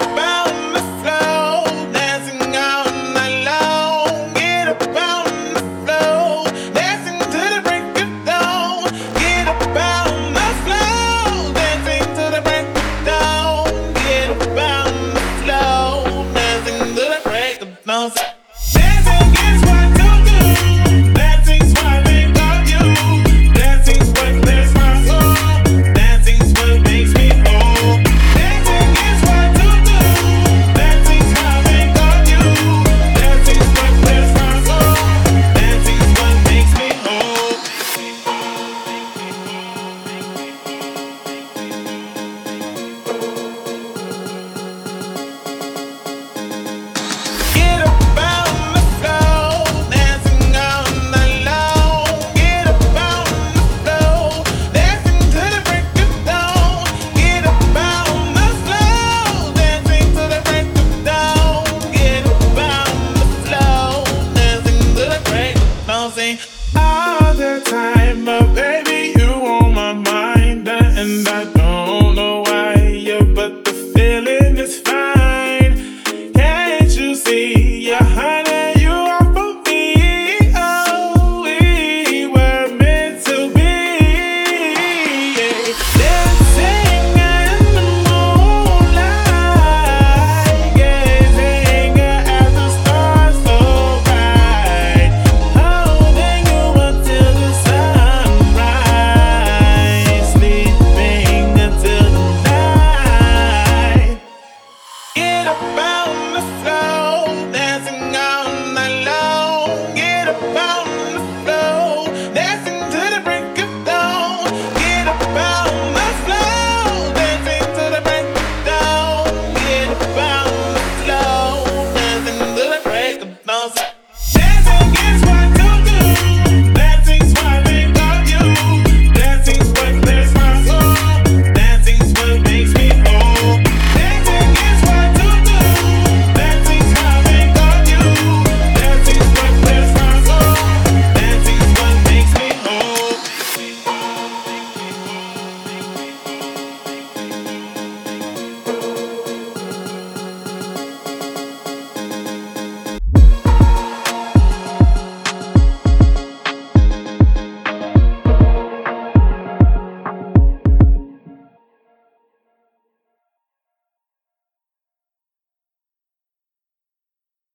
everybody. all the time, my baby.